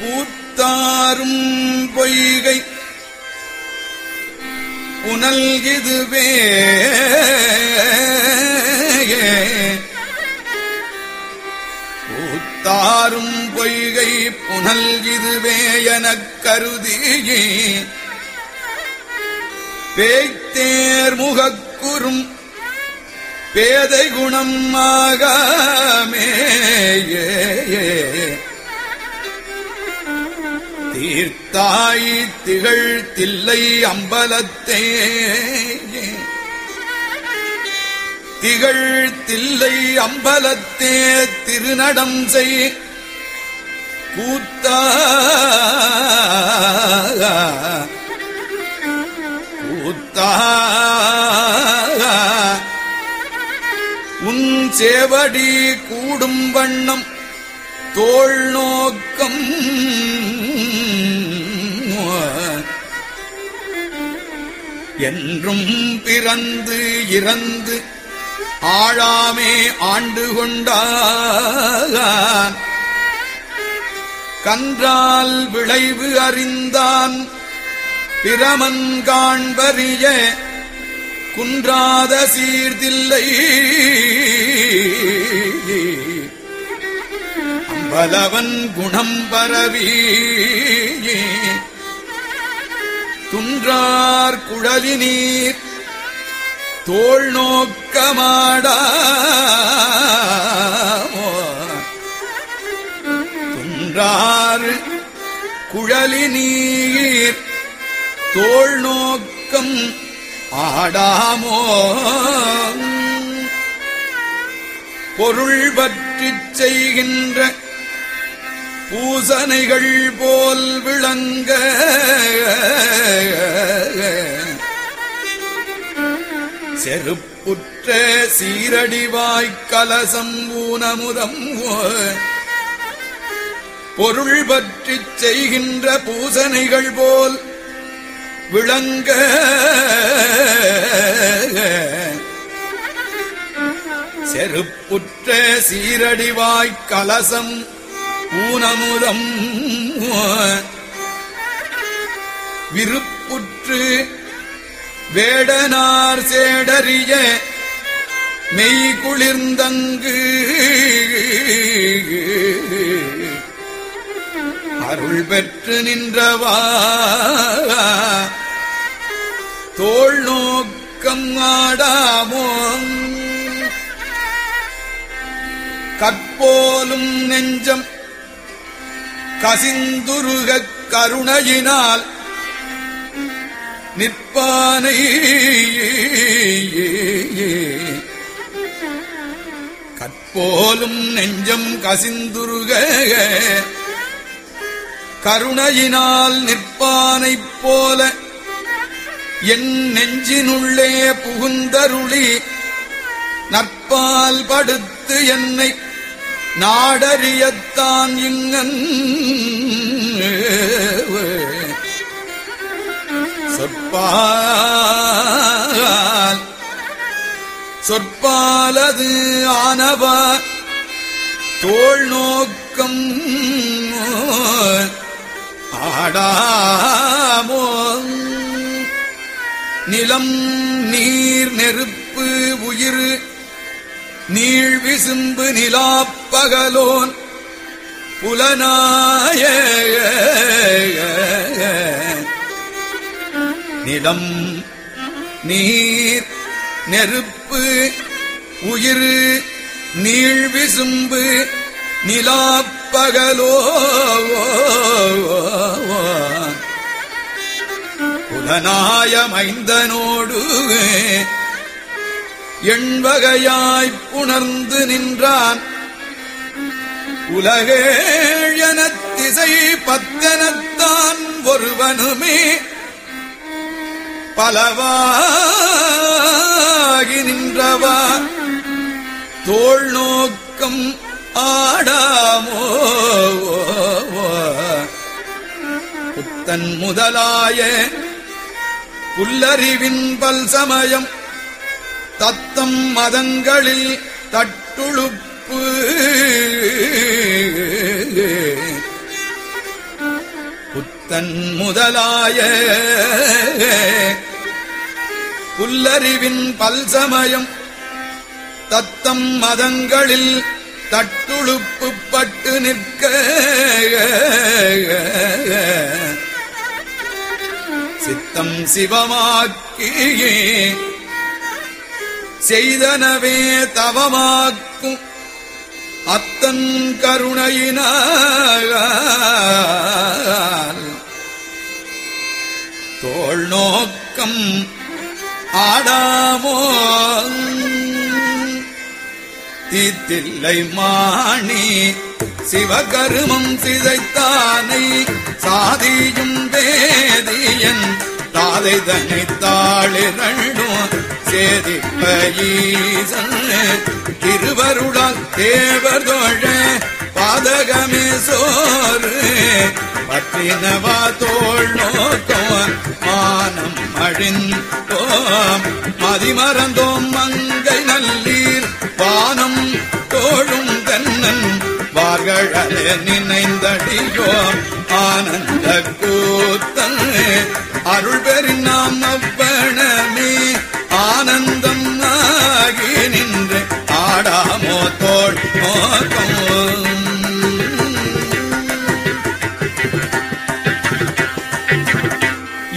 பூத்தாரும் பொய்கை. புனல் இதுவே. பூத்தாரும் பொய்கை புனல் இதுவே எனக் கருதி பேய்த்தேர் முகக்குறும் பேதை குணம் ஆகாமே தீர்த்தாய் திகழ் தில்லை அம்பலத்தே. திகழ் தில்லை அம்பலத்தே திருநடம் செய். கூத்தா கூத்தா உன் சேவடி கூடும் வண்ணம் தோல் நோக்கம் என்றும் பிறந்து இறந்து ஆழாமே ஆண்டு கொண்டான். கன்றால் விளைவு அறிந்தான் பிரமன் காண்பறிய குன்றாத சீர்தில்லை. அம்பலவன் குணம் பரவி துன்றார் குழலி நீர் தோல் நோக்கமாடா துன்றார் குழலி நீர் தோல் நோக்கம் ஆடாமோ? பொருள் பற்றிச் செய்கின்ற பூசனைகள் போல் விளங்க. செருப்புற்ற சீரடிவாய்க்கலசம் ஊனமுதம் பொருள் பற்றி செய்கின்ற பூசனைகள் போல் விளங்க. செருப்புற்ற சீரடிவாய்க்கலசம் ஊனமுதம் விருப்புற்று வேடனார் சேடறிய மெய் குளிர்ந்தங்கு அருள் பெற்று நின்றவா. தோல் நோக்கம் ஆடாமோ கற்போலும் நெஞ்சம் கசிந்துருக கருணையினால் நிற்பானை கற்போலும் நெஞ்சம் கசிந்துருக கருணையினால் நிற்பானைப் போல என் நெஞ்சினுள்ளே புகுந்தருளி நற்பால் படுத்து என்னை நாடறியத்தான் இங்கன் சொற்பால் சொற்பாலது ஆனவா தோல் நோக்கம் ஆடாமோ நிலம் நீர் நெருப்பு உயிர் நீள் விசும்பு பகலோன் புலனாய. நிலம் நீர் நெருப்பு உயிர் நீழ்விசும்பு நிலாப்பகலோ புலனாயமைந்தனோடு எண்வகையாய்ப் புணர்ந்து நின்றான். உலகேழனத்திசை பத்தனத்தான் ஒருவனுமே பலவாகி நின்றவா. தோல் நோக்கம் ஆடாமோ புத்தன் முதலாய புல்லறிவின் பல் சமயம் தத்தம் மதங்களில் தட்டுழுப்பு. தன் முதலாய. புல்லறிவின் பல்சமயம் தத்தம் மதங்களில் தட்டுழுப்புப்பட்டு நிற்க. சித்தம் சிவமாக்கியே. செய்தனவே தவமாக்கும் அத்தன் கருணையினால். தோல் நோக்கம் ஆடாமோ? தீத்தில்லை மாணி சிவகருமம் சிதைத்தானை சாதியும் வேதியன் தாதை தன்னை தாளிரண்டும் சேதிப்ப ஈசன் தேவர் தோழ பாதகமே சோறு பற்றினவா தோல் நோக்கம் மானம் அழிந்தோம் மதிமறந்தோம் மங்கை நல்லீர். வானம் தோழும் தென்னன். வார்களே நினைந்தடியோம். ஆனந்த கூத்தன். அருள் பெறினாம் அவ்வன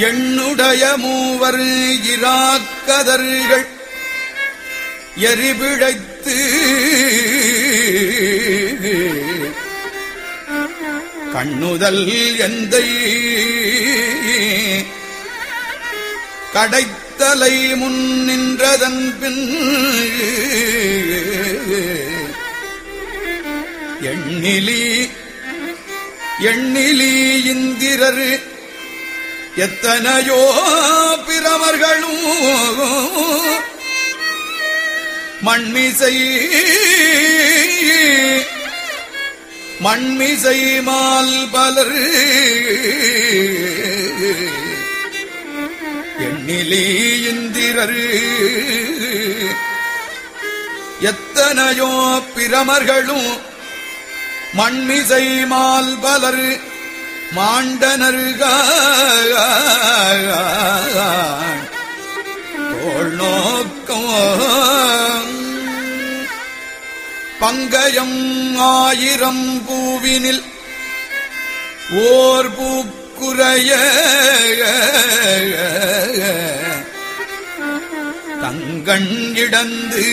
எண்ணுடைய மூவர் இராக்கதர்கள் எரிபிழைத்து கண்ணுதல் எந்த கடைத்தலை முன் நின்றதன் பின் எண்ணிலி எண்ணிலி இந்திரரு எத்தனையோ பிரமர்களும் மண்மிசை மண்மிசை மால் பலர் எண்ணிலே இந்திரர். எத்தனையோ பிரமர்களும் மண்மிசை மால் பலர் மாண்டனருகான் தோள் நோக்கம் பங்கயம் ஆயிரம் பூவினில் ஓர் பூக்குறைய. தங்கண் இடந்து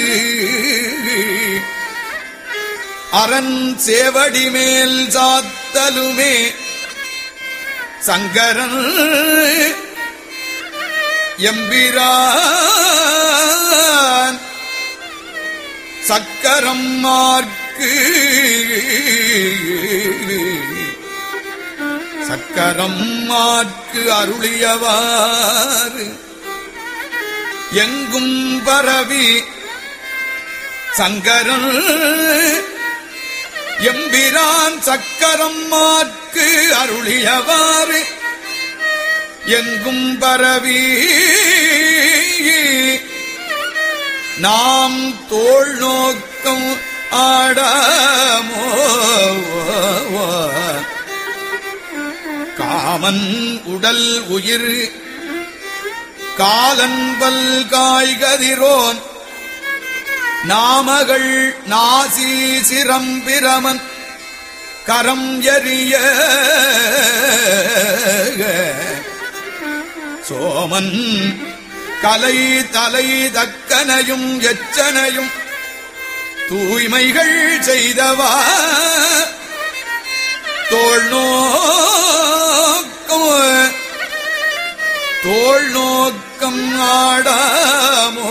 அரண் சேவடி மேல் சாத்தலுமே. சங்கரன் எம்பிரான் சக்கரம் மார்க்கு சக்கரம் மார்க்கு அருளியவாறு. எங்கும் பரவி சங்கரன் எம்பிரான் சக்கரம் மாற்கு அருளியவாறு எங்கும் பரவி நாம் தோல் நோக்கம் ஆடமோ காமன் உடல் உயிர் காலன்பல் காய்கதிரோன் நாமகள் நாசி சிரம்பிரமன் கரம் எறிய சோமன் கலை தலை தக்கனையும் எச்சனையும் தூய்மைகள் செய்தவா தோல் நோக்கம் தோல் நோக்கம் ஆடாமோ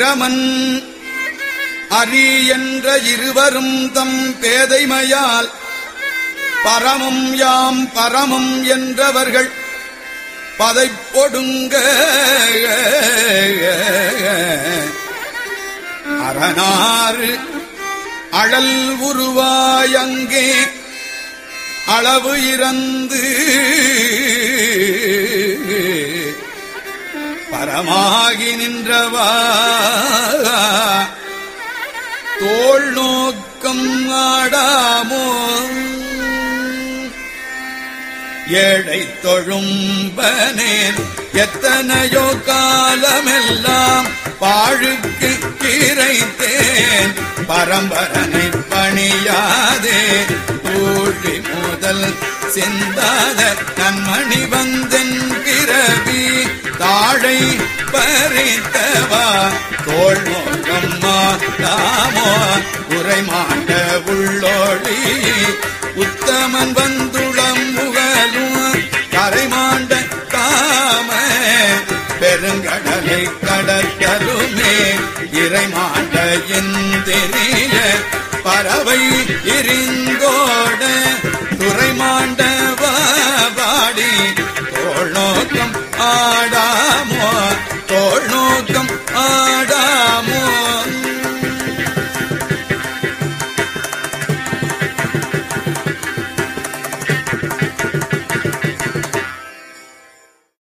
பிரமன் அரி என்ற இருவரும் தம் பேதைமையால் பரமம் யாம் பரமம் என்றவர்கள் பதைப்பொடுங்க அரணாறு அழல் உருவாயங்கே அளவு இறந்து பரமாகி நின்றவா. தோல் நோக்கம் ஆடாமோ? ஏழை தொழும்பனேன். எத்தனையோ காலமெல்லாம் பாழுக்கு இறைத்தேன் பரம்பரனை பணியாதே. ஊழி முதல் சிந்தாத கண்மணி வந்தன் பிறவி. தாழை பறித்தவா? தோல் நோக்கம்மா தாமோ உரைமாண்ட உள்ளோடி. உத்தமன் வந்துளம் முகலும் கரைமாண்ட தாம பெருங்கடலை கடற்கருமே இறைமாண்ட எந்திரிய பறவை இருந்தோட துறைமாண்ட பாடி தோள் நோக்கம் ஆடாமோ